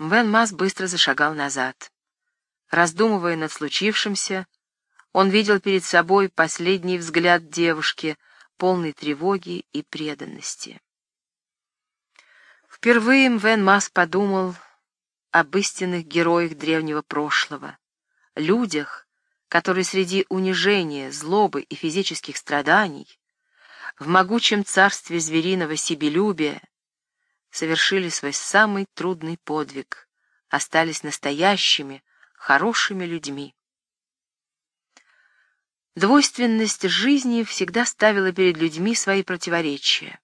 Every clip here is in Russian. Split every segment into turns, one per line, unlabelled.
Мвен Мас быстро зашагал назад. Раздумывая над случившимся, он видел перед собой последний взгляд девушки, полный тревоги и преданности. Впервые Мвен Мас подумал об истинных героях древнего прошлого, людях, которые среди унижения, злобы и физических страданий в могучем царстве звериного себелюбия совершили свой самый трудный подвиг, остались настоящими, хорошими людьми. Двойственность жизни всегда ставила перед людьми свои противоречия.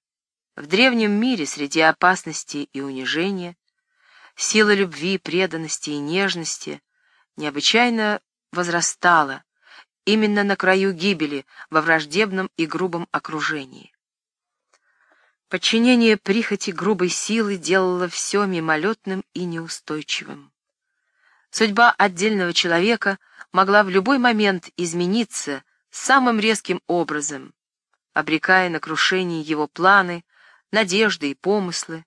В древнем мире среди опасности и унижения сила любви, преданности и нежности необычайно возрастала именно на краю гибели во враждебном и грубом окружении. Подчинение прихоти грубой силы делало все мимолетным и неустойчивым. Судьба отдельного человека могла в любой момент измениться самым резким образом, обрекая на крушение его планы, надежды и помыслы,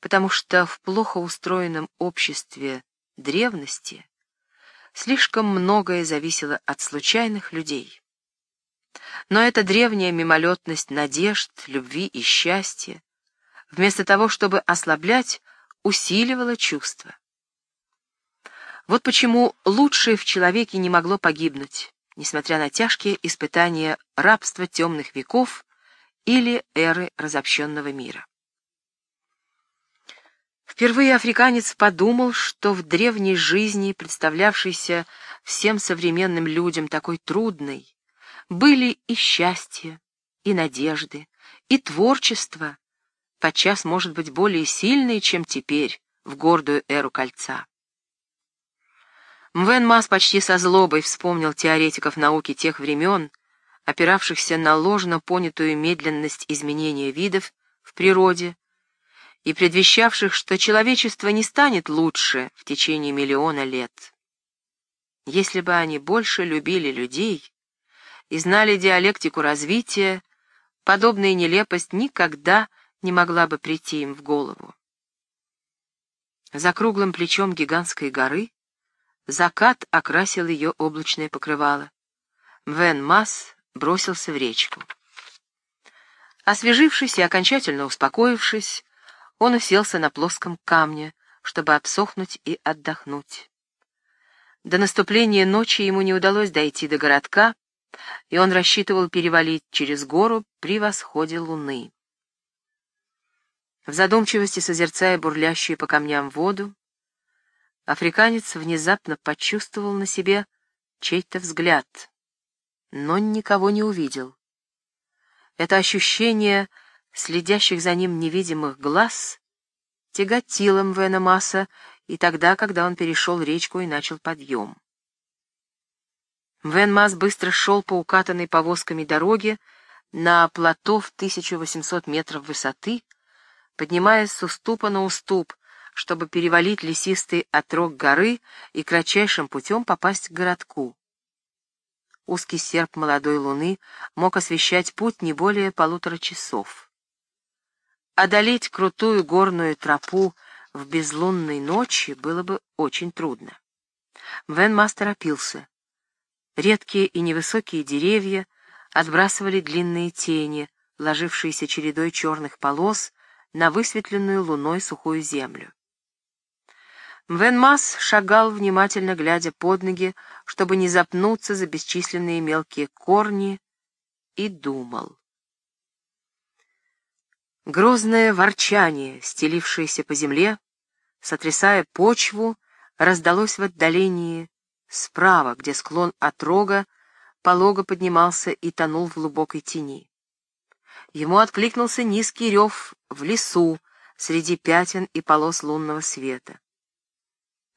потому что в плохо устроенном обществе древности слишком многое зависело от случайных людей. Но эта древняя мимолетность надежд, любви и счастья, вместо того, чтобы ослаблять, усиливала чувства. Вот почему лучшее в человеке не могло погибнуть, несмотря на тяжкие испытания рабства темных веков или эры разобщенного мира. Впервые африканец подумал, что в древней жизни, представлявшейся всем современным людям такой трудной, были и счастье, и надежды, и творчество, подчас, может быть, более сильные, чем теперь, в гордую эру кольца. Мвен Мас почти со злобой вспомнил теоретиков науки тех времен, опиравшихся на ложно понятую медленность изменения видов в природе и предвещавших, что человечество не станет лучше в течение миллиона лет. Если бы они больше любили людей, и знали диалектику развития, подобная нелепость никогда не могла бы прийти им в голову. За круглым плечом гигантской горы закат окрасил ее облачное покрывало. Вен Масс бросился в речку. Освежившись и окончательно успокоившись, он уселся на плоском камне, чтобы обсохнуть и отдохнуть. До наступления ночи ему не удалось дойти до городка, и он рассчитывал перевалить через гору при восходе луны. В задумчивости созерцая бурлящую по камням воду, африканец внезапно почувствовал на себе чей-то взгляд, но никого не увидел. Это ощущение следящих за ним невидимых глаз тяготило Мвена Масса и тогда, когда он перешел речку и начал подъем. Вен Мас быстро шел по укатанной повозками дороге на плато в 1800 метров высоты, поднимаясь с уступа на уступ, чтобы перевалить лесистый отрог горы и кратчайшим путем попасть к городку. Узкий серп молодой луны мог освещать путь не более полутора часов. Одолеть крутую горную тропу в безлунной ночи было бы очень трудно. Вен Мас торопился. Редкие и невысокие деревья отбрасывали длинные тени, ложившиеся чередой черных полос на высветленную луной сухую землю. Мвенмас шагал, внимательно глядя под ноги, чтобы не запнуться за бесчисленные мелкие корни, и думал. Грозное ворчание, стелившееся по земле, сотрясая почву, раздалось в отдалении справа, где склон отрога полого поднимался и тонул в глубокой тени. Ему откликнулся низкий рев в лесу среди пятен и полос лунного света.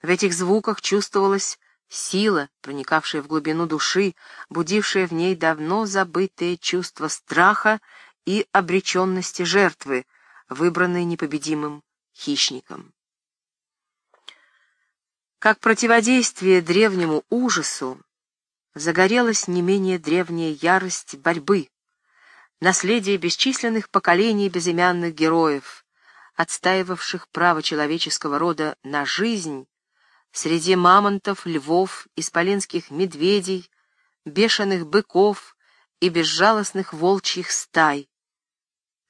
В этих звуках чувствовалась сила, проникавшая в глубину души, будившая в ней давно забытые чувства страха и обреченности жертвы, выбранной непобедимым хищником. Как противодействие древнему ужасу загорелась не менее древняя ярость борьбы, наследие бесчисленных поколений безымянных героев, отстаивавших право человеческого рода на жизнь, среди мамонтов, львов, исполинских медведей, бешеных быков и безжалостных волчьих стай,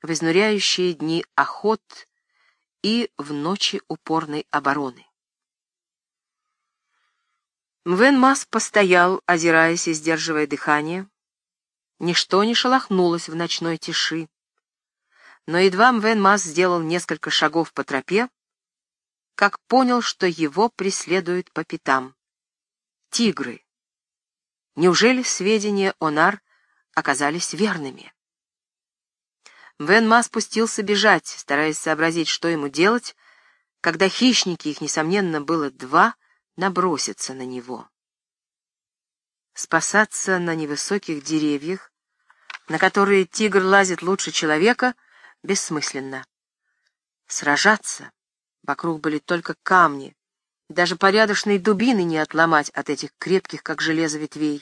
в изнуряющие дни охот и в ночи упорной обороны. Мвен Мас постоял, озираясь и сдерживая дыхание. Ничто не шелохнулось в ночной тиши. Но едва Мвен Мас сделал несколько шагов по тропе, как понял, что его преследуют по пятам. Тигры. Неужели сведения о Нар оказались верными? Вен Ма спустился бежать, стараясь сообразить, что ему делать, когда хищники, их, несомненно, было два, набросятся на него. Спасаться на невысоких деревьях, на которые тигр лазит лучше человека, бессмысленно. Сражаться вокруг были только камни, даже порядочные дубины не отломать от этих крепких, как железо, ветвей.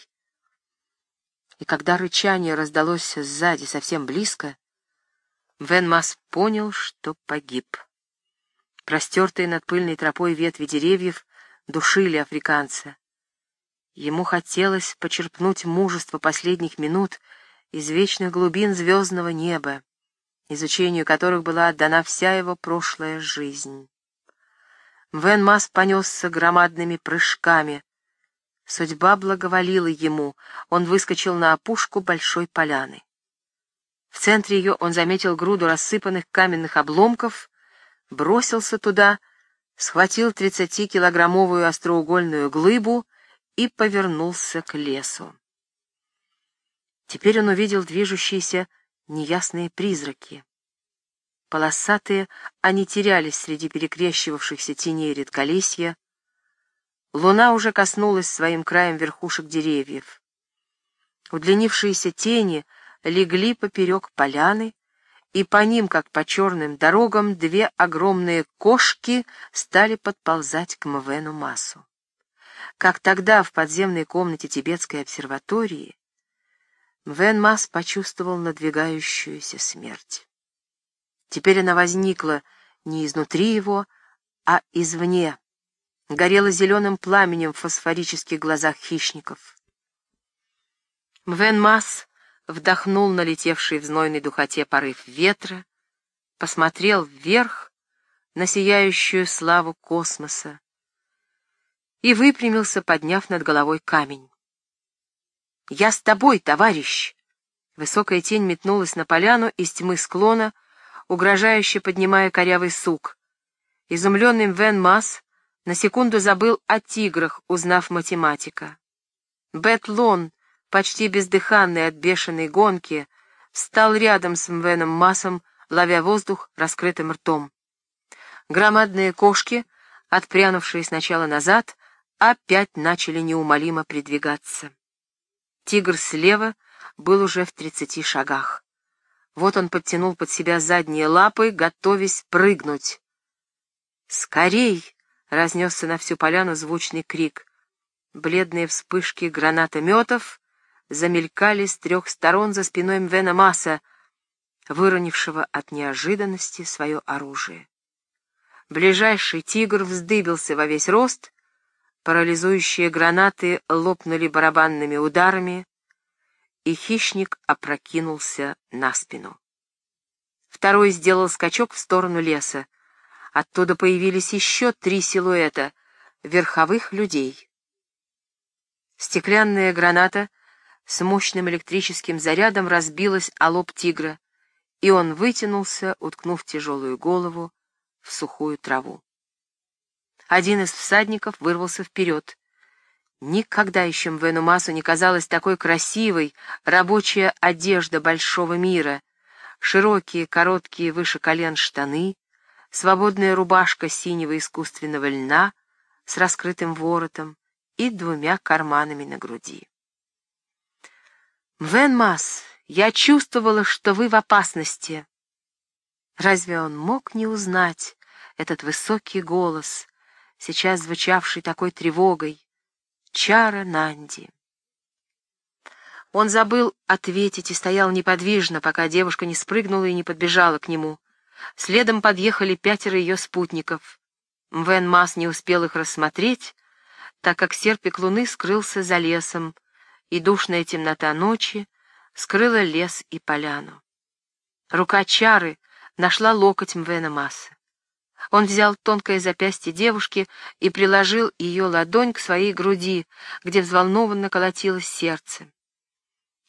И когда рычание раздалось сзади совсем близко, Вен Мас понял, что погиб. Простертые над пыльной тропой ветви деревьев душили африканца. Ему хотелось почерпнуть мужество последних минут из вечных глубин звездного неба, изучению которых была отдана вся его прошлая жизнь. Вен Мас понесся громадными прыжками. Судьба благоволила ему, он выскочил на опушку большой поляны. В центре ее он заметил груду рассыпанных каменных обломков, бросился туда, схватил тридцатикилограммовую остроугольную глыбу и повернулся к лесу. Теперь он увидел движущиеся неясные призраки. Полосатые они терялись среди перекрещивавшихся теней редколесья. Луна уже коснулась своим краем верхушек деревьев. Удлинившиеся тени — легли поперек поляны, и по ним, как по черным дорогам, две огромные кошки стали подползать к Мвену Масу. Как тогда в подземной комнате тибетской обсерватории, Мвен Мас почувствовал надвигающуюся смерть. Теперь она возникла не изнутри его, а извне, горела зеленым пламенем в фосфорических глазах хищников. Мвен Мас вдохнул налетевший в знойной духоте порыв ветра, посмотрел вверх на сияющую славу космоса и выпрямился, подняв над головой камень. «Я с тобой, товарищ!» Высокая тень метнулась на поляну из тьмы склона, угрожающе поднимая корявый сук. Изумленный Вен Масс на секунду забыл о тиграх, узнав математика. Бет Лон почти бездыханный от бешеной гонки, встал рядом с Мвеном Массом, ловя воздух раскрытым ртом. Громадные кошки, отпрянувшие сначала назад, опять начали неумолимо придвигаться. Тигр слева был уже в тридцати шагах. Вот он подтянул под себя задние лапы, готовясь прыгнуть. «Скорей!» — разнесся на всю поляну звучный крик. Бледные вспышки гранатометов замелькали с трех сторон за спиной Мвена Маса, выронившего от неожиданности свое оружие. Ближайший тигр вздыбился во весь рост, парализующие гранаты лопнули барабанными ударами, и хищник опрокинулся на спину. Второй сделал скачок в сторону леса. Оттуда появились еще три силуэта — верховых людей. Стеклянная граната с мощным электрическим зарядом разбилась о лоб тигра, и он вытянулся, уткнув тяжелую голову в сухую траву. Один из всадников вырвался вперед. Никогда еще Мвену Масу не казалась такой красивой рабочая одежда большого мира, широкие, короткие выше колен штаны, свободная рубашка синего искусственного льна с раскрытым воротом и двумя карманами на груди. «Венмас, я чувствовала, что вы в опасности». Разве он мог не узнать этот высокий голос, сейчас звучавший такой тревогой? Чара Нанди. Он забыл ответить и стоял неподвижно, пока девушка не спрыгнула и не подбежала к нему. Следом подъехали пятеро ее спутников. Вен Мас не успел их рассмотреть, так как серпик луны скрылся за лесом, и душная темнота ночи скрыла лес и поляну. Рука Чары нашла локоть Мвена Масса. Он взял тонкое запястье девушки и приложил ее ладонь к своей груди, где взволнованно колотилось сердце.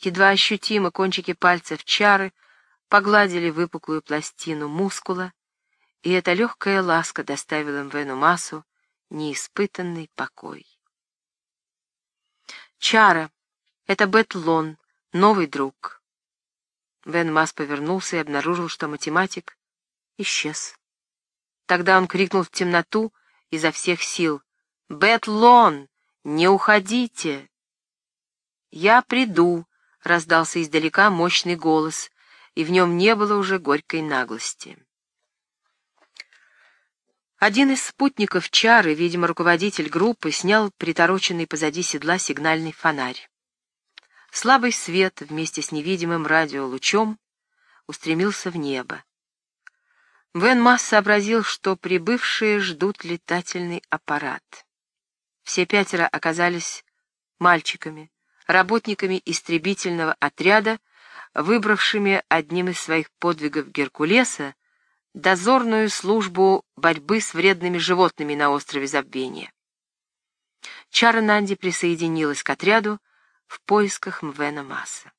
Едва ощутимо кончики пальцев Чары погладили выпуклую пластину мускула, и эта легкая ласка доставила Мвену Массу неиспытанный покой. Чара — это Бетлон, новый друг. Вен Масс повернулся и обнаружил, что математик исчез. Тогда он крикнул в темноту изо всех сил. «Бетлон, не уходите!» «Я приду», — раздался издалека мощный голос, и в нем не было уже горькой наглости. Один из спутников Чары, видимо, руководитель группы, снял притороченный позади седла сигнальный фонарь. Слабый свет вместе с невидимым радиолучом устремился в небо. Вен Масс сообразил, что прибывшие ждут летательный аппарат. Все пятеро оказались мальчиками, работниками истребительного отряда, выбравшими одним из своих подвигов Геркулеса дозорную службу борьбы с вредными животными на острове Забвения. Чара Нанди присоединилась к отряду в поисках Мвена Масса.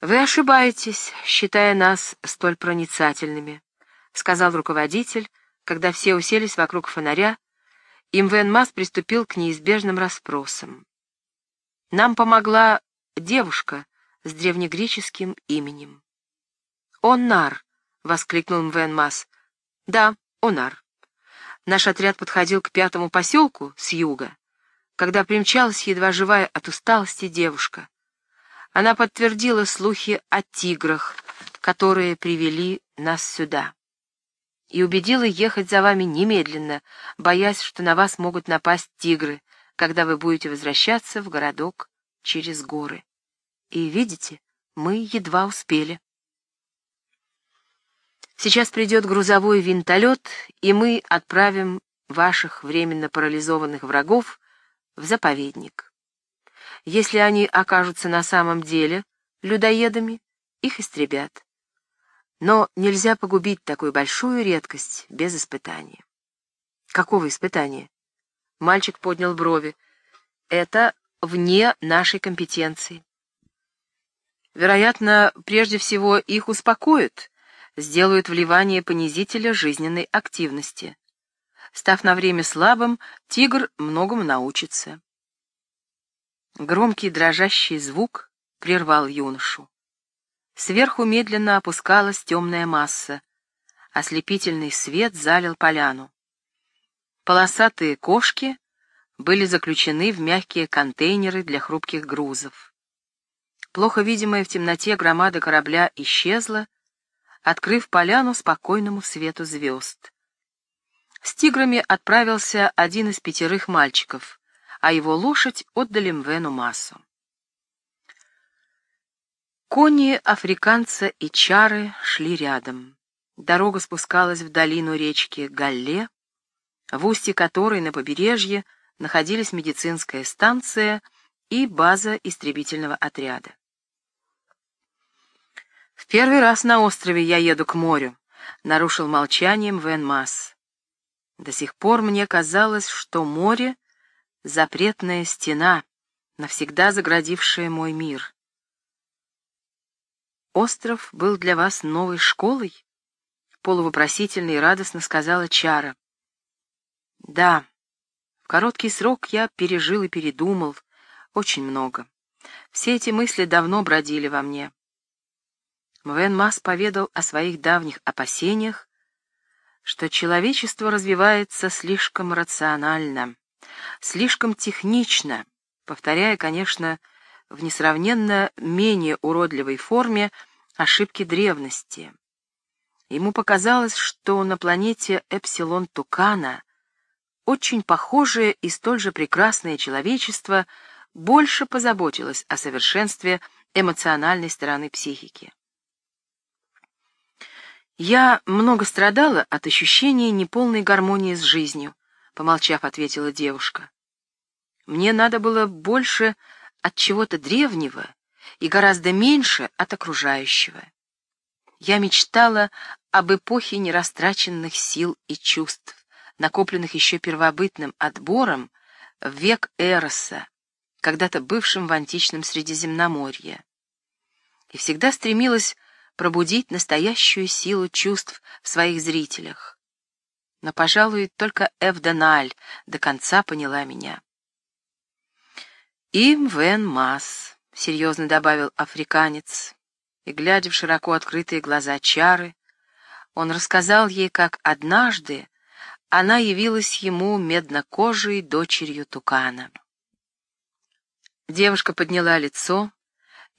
«Вы ошибаетесь, считая нас столь проницательными», — сказал руководитель, когда все уселись вокруг фонаря, и Мвен Масс приступил к неизбежным расспросам. «Нам помогла девушка с древнегреческим именем. «Онар!» — воскликнул Мвен Мас. «Да, Онар. Наш отряд подходил к пятому поселку с юга, когда примчалась едва живая от усталости девушка. Она подтвердила слухи о тиграх, которые привели нас сюда, и убедила ехать за вами немедленно, боясь, что на вас могут напасть тигры, когда вы будете возвращаться в городок через горы. И видите, мы едва успели. Сейчас придет грузовой винтолет, и мы отправим ваших временно парализованных врагов в заповедник. Если они окажутся на самом деле людоедами, их истребят. Но нельзя погубить такую большую редкость без испытания. Какого испытания? Мальчик поднял брови. Это вне нашей компетенции. Вероятно, прежде всего их успокоят, сделают вливание понизителя жизненной активности. Став на время слабым, тигр многому научится. Громкий дрожащий звук прервал юношу. Сверху медленно опускалась темная масса. Ослепительный свет залил поляну. Полосатые кошки были заключены в мягкие контейнеры для хрупких грузов. Плохо видимая в темноте громада корабля исчезла, открыв поляну спокойному свету звезд. С тиграми отправился один из пятерых мальчиков, а его лошадь отдали Мвену Массу. Кони африканца и чары шли рядом. Дорога спускалась в долину речки Галле, в устье которой на побережье находились медицинская станция и база истребительного отряда. «В первый раз на острове я еду к морю», — нарушил молчанием Вен Масс. «До сих пор мне казалось, что море — запретная стена, навсегда заградившая мой мир. Остров был для вас новой школой?» — полувопросительно и радостно сказала Чара. «Да, в короткий срок я пережил и передумал очень много. Все эти мысли давно бродили во мне. Мвен Мас поведал о своих давних опасениях, что человечество развивается слишком рационально, слишком технично, повторяя, конечно, в несравненно менее уродливой форме ошибки древности. Ему показалось, что на планете Эпсилон Тукана очень похожее и столь же прекрасное человечество больше позаботилось о совершенстве эмоциональной стороны психики. Я много страдала от ощущения неполной гармонии с жизнью, помолчав, ответила девушка. Мне надо было больше от чего-то древнего и гораздо меньше от окружающего. Я мечтала об эпохе нерастраченных сил и чувств, накопленных еще первобытным отбором в век Эроса, когда-то бывшим в античном Средиземноморье. И всегда стремилась пробудить настоящую силу чувств в своих зрителях. Но, пожалуй, только Эвденаль до конца поняла меня. «Им вен мас», — серьезно добавил африканец, и, глядя в широко открытые глаза Чары, он рассказал ей, как однажды она явилась ему меднокожей дочерью Тукана. Девушка подняла лицо,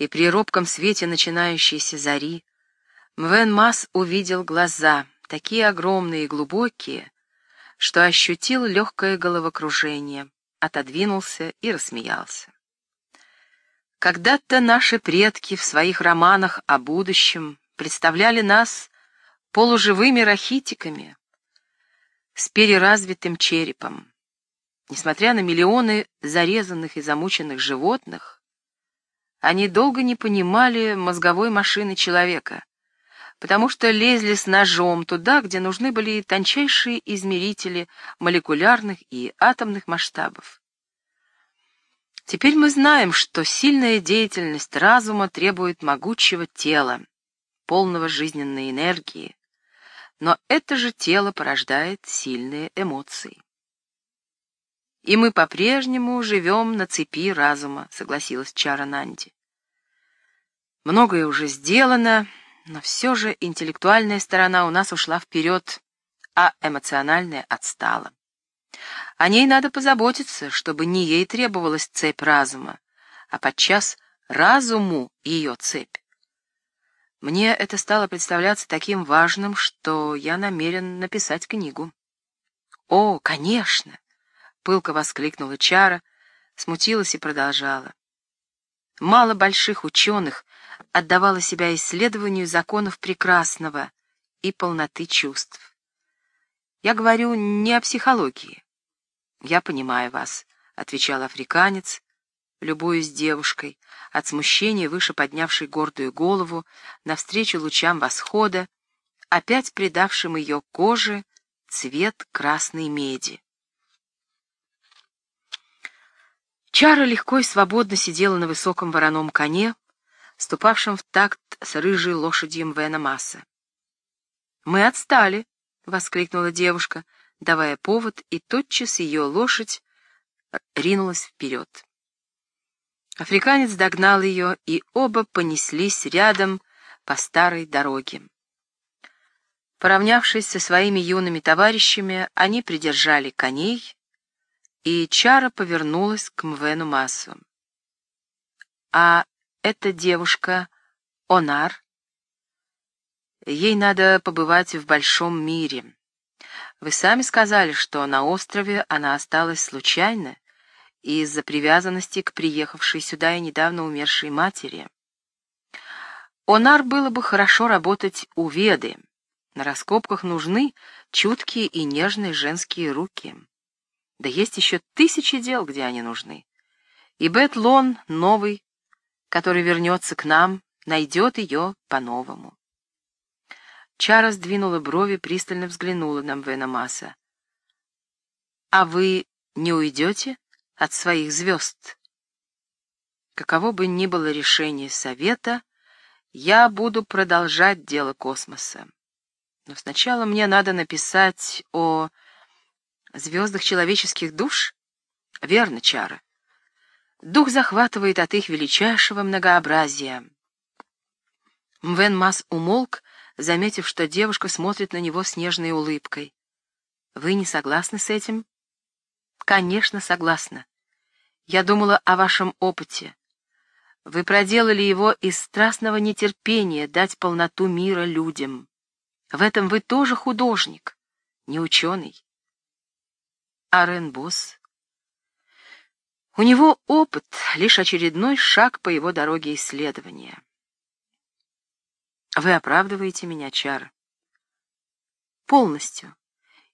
и при робком свете начинающейся зари Мвен Мас увидел глаза, такие огромные и глубокие, что ощутил легкое головокружение, отодвинулся и рассмеялся. Когда-то наши предки в своих романах о будущем представляли нас полуживыми рахитиками с переразвитым черепом. Несмотря на миллионы зарезанных и замученных животных, они долго не понимали мозговой машины человека, потому что лезли с ножом туда, где нужны были тончайшие измерители молекулярных и атомных масштабов. Теперь мы знаем, что сильная деятельность разума требует могучего тела, полного жизненной энергии, но это же тело порождает сильные эмоции. «И мы по-прежнему живем на цепи разума», — согласилась Чара Нанди. «Многое уже сделано, но все же интеллектуальная сторона у нас ушла вперед, а эмоциональная отстала. О ней надо позаботиться, чтобы не ей требовалась цепь разума, а подчас разуму ее цепь. Мне это стало представляться таким важным, что я намерен написать книгу. «О, конечно!» — пылко воскликнула Чара, смутилась и продолжала. Мало больших ученых отдавала себя исследованию законов прекрасного и полноты чувств. Я говорю не о психологии. Я понимаю вас, — отвечал африканец, любуясь девушкой, от смущения выше поднявшей гордую голову, навстречу лучам восхода, опять придавшим ее коже цвет красной меди. Чара легко и свободно сидела на высоком вороном коне, ступавшем в такт с рыжей лошадью Мвена Масса. «Мы отстали!» — воскликнула девушка, давая повод, и тотчас ее лошадь ринулась вперед. Африканец догнал ее, и оба понеслись рядом по старой дороге. Поравнявшись со своими юными товарищами, они придержали коней, и Чара повернулась к Мвену Массу. «А эта девушка Онар. Ей надо побывать в большом мире. Вы сами сказали, что на острове она осталась случайно из-за привязанности к приехавшей сюда и недавно умершей матери. Онар было бы хорошо работать у Веды. На раскопках нужны чуткие и нежные женские руки. Да есть еще тысячи дел, где они нужны. И Бет Лон новый, который вернется к нам, найдет ее по-новому. Чара сдвинула брови, пристально взглянула на Мвена Масса. «А вы не уйдете от своих звезд?» Каково бы ни было решение совета, я буду продолжать дело космоса. Но сначала мне надо написать о звездах человеческих душ. Верно, Чара. Дух захватывает от их величайшего многообразия. Мвен Мас умолк, заметив, что девушка смотрит на него с нежной улыбкой. «Вы не согласны с этим?» «Конечно, согласна. Я думала о вашем опыте. Вы проделали его из страстного нетерпения дать полноту мира людям. В этом вы тоже художник, не ученый. А Ренбус у него опыт — лишь очередной шаг по его дороге исследования. Вы оправдываете меня, Чара. полностью.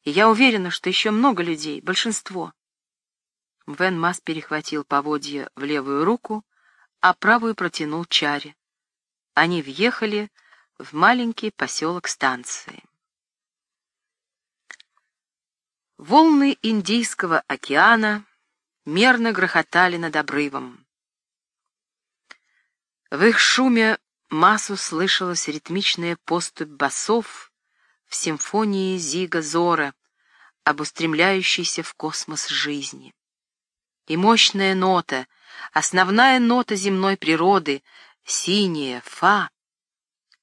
И я уверена, что еще много людей, большинство. Вен Мас перехватил поводья в левую руку, а правую протянул Чаре. Они въехали в маленький поселок станции. Волны Индийского океана мерно грохотали над обрывом. В их шуме массу слышалась ритмичная поступь басов в симфонии Зига Зора, об устремляющейся в космос жизни. И мощная нота, основная нота земной природы, синяя, фа,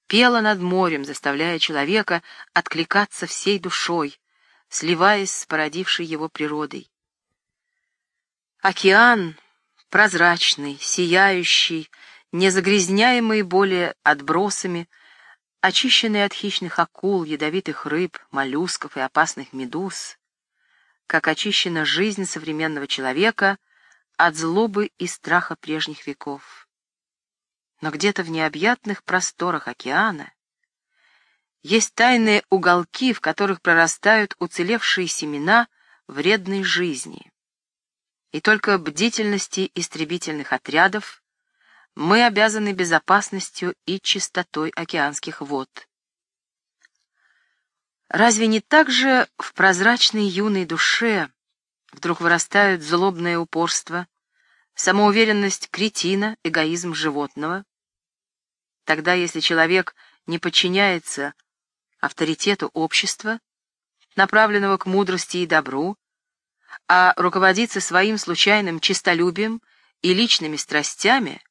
пела над морем, заставляя человека откликаться всей душой, сливаясь с породившей его природой. Океан прозрачный, сияющий, незагрязняемый более отбросами, очищенный от хищных акул, ядовитых рыб, моллюсков и опасных медуз, как очищена жизнь современного человека от злобы и страха прежних веков. Но где-то в необъятных просторах океана есть тайные уголки, в которых прорастают уцелевшие семена вредной жизни. И только бдительности истребительных отрядов мы обязаны безопасностью и чистотой океанских вод. Разве не так же в прозрачной юной душе вдруг вырастают злобное упорство, самоуверенность кретина, эгоизм животного? Тогда, если человек не подчиняется авторитету общества, направленного к мудрости и добру, а руководится своим случайным честолюбием и личными страстями,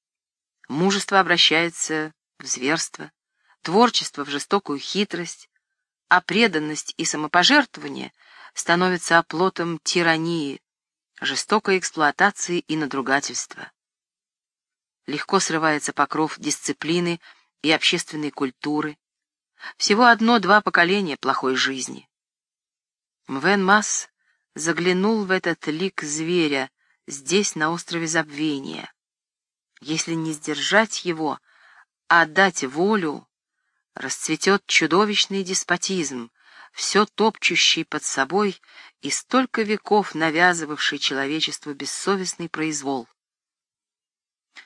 Мужество обращается в зверство, творчество в жестокую хитрость, а преданность и самопожертвование становятся оплотом тирании, жестокой эксплуатации и надругательства. Легко срывается покров дисциплины и общественной культуры. Всего одно-два поколения плохой жизни. Мвен Масс заглянул в этот лик зверя здесь, на острове Забвения. Если не сдержать его, а дать волю, расцветет чудовищный деспотизм, все топчущий под собой и столько веков навязывавший человечеству бессовестный произвол.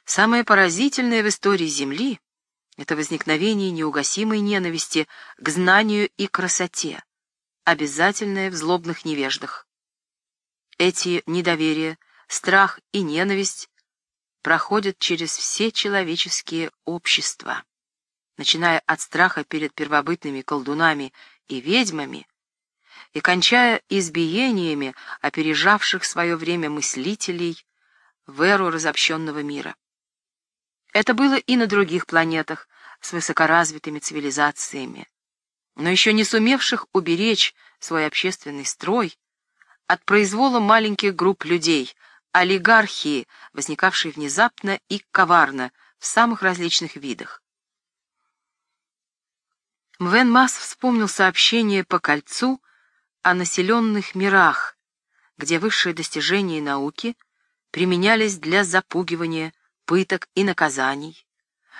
Самое поразительное в истории Земли — это возникновение неугасимой ненависти к знанию и красоте, обязательное в злобных невеждах. Эти недоверие, страх и ненависть проходят через все человеческие общества, начиная от страха перед первобытными колдунами и ведьмами и кончая избиениями опережавших свое время мыслителей в эру разобщенного мира. Это было и на других планетах с высокоразвитыми цивилизациями, но еще не сумевших уберечь свой общественный строй от произвола маленьких групп людей — олигархии, возникавшей внезапно и коварно в самых различных видах. Мвен Масс вспомнил сообщение по кольцу о населенных мирах, где высшие достижения науки применялись для запугивания, пыток и наказаний,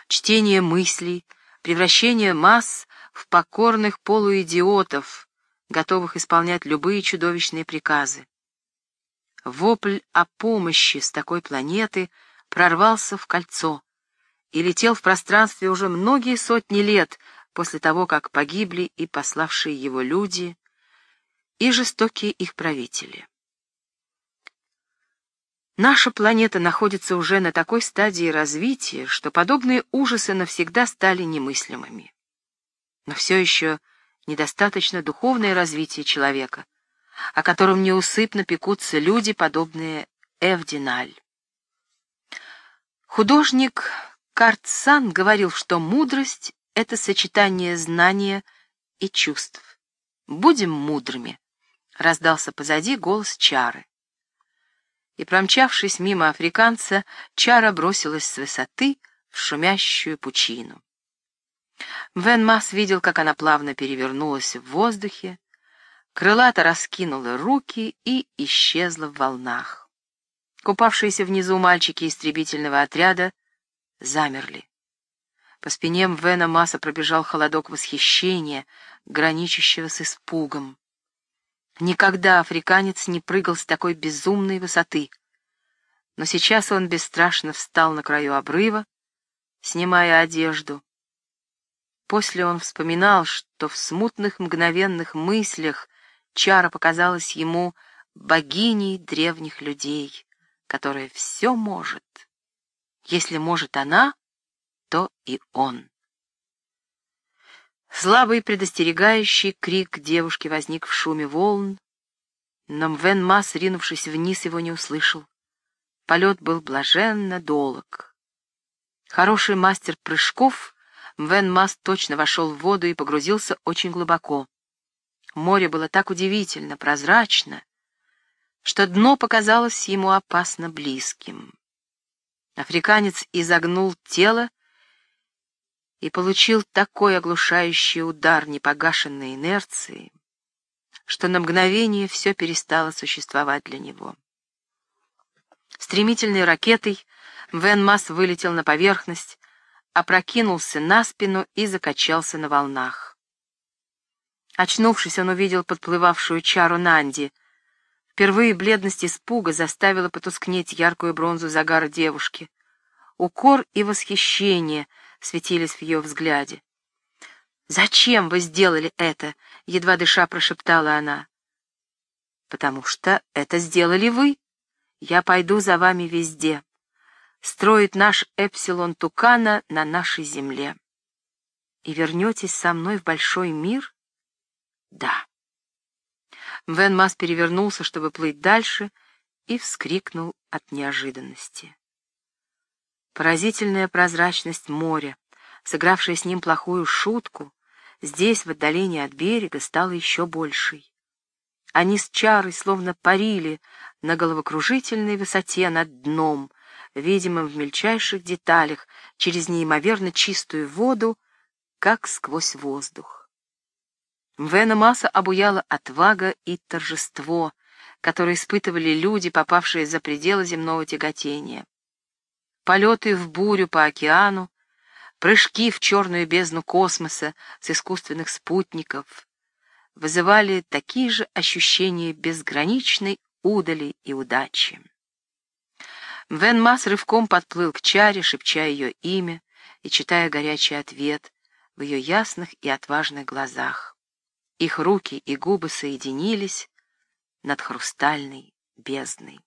чтения мыслей, превращения масс в покорных полуидиотов, готовых исполнять любые чудовищные приказы. Вопль о помощи с такой планеты прорвался в кольцо и летел в пространстве уже многие сотни лет после того, как погибли и пославшие его люди, и жестокие их правители. Наша планета находится уже на такой стадии развития, что подобные ужасы навсегда стали немыслимыми. Но все еще недостаточно духовное развитие человека — о котором неусыпно пекутся люди, подобные Эвдиналь. Художник Картсан говорил, что мудрость — это сочетание знания и чувств. «Будем мудрыми», — раздался позади голос Чары. И, промчавшись мимо африканца, Чара бросилась с высоты в шумящую пучину. Вен Мас видел, как она плавно перевернулась в воздухе, крылато раскинула руки и исчезла в волнах. Купавшиеся внизу мальчики истребительного отряда замерли. По спине Мвена Масса пробежал холодок восхищения, граничащего с испугом. Никогда африканец не прыгал с такой безумной высоты. Но сейчас он бесстрашно встал на краю обрыва, снимая одежду. После он вспоминал, что в смутных мгновенных мыслях Чара показалась ему богиней древних людей, которая все может. Если может она, то и он. Слабый предостерегающий крик девушки возник в шуме волн, но Мвен Мас, ринувшись вниз, его не услышал. Полет был блаженно долог. Хороший мастер прыжков, Мвен Мас точно вошел в воду и погрузился очень глубоко. Море было так удивительно, прозрачно, что дно показалось ему опасно близким. Африканец изогнул тело и получил такой оглушающий удар непогашенной инерции, что на мгновение все перестало существовать для него. Стремительной ракетой Вен Масс вылетел на поверхность, опрокинулся на спину и закачался на волнах. Очнувшись, он увидел подплывавшую чару Нанди. Впервые бледность испуга заставила потускнеть яркую бронзу загара девушки. Укор и восхищение светились в ее взгляде. «Зачем вы сделали это?» — едва дыша прошептала она. «Потому что это сделали вы. Я пойду за вами везде. Строить наш Эпсилон Тукана на нашей земле. И вернетесь со мной в большой мир?» «Да». Вен Мас перевернулся, чтобы плыть дальше, и вскрикнул от неожиданности. Поразительная прозрачность моря, сыгравшая с ним плохую шутку, здесь, в отдалении от берега, стала еще большей. Они с чарой словно парили на головокружительной высоте над дном, видимым в мельчайших деталях, через неимоверно чистую воду, как сквозь воздух. Мвена Маса обуяла отвага и торжество, которые испытывали люди, попавшие за пределы земного тяготения полеты в бурю по океану, прыжки в черную бездну космоса с искусственных спутников вызывали такие же ощущения безграничной удали и удачи. Вен Мас рывком подплыл к чаре, шепча ее имя и читая горячий ответ в ее ясных и отважных глазах. Их руки и губы соединились над хрустальной бездной.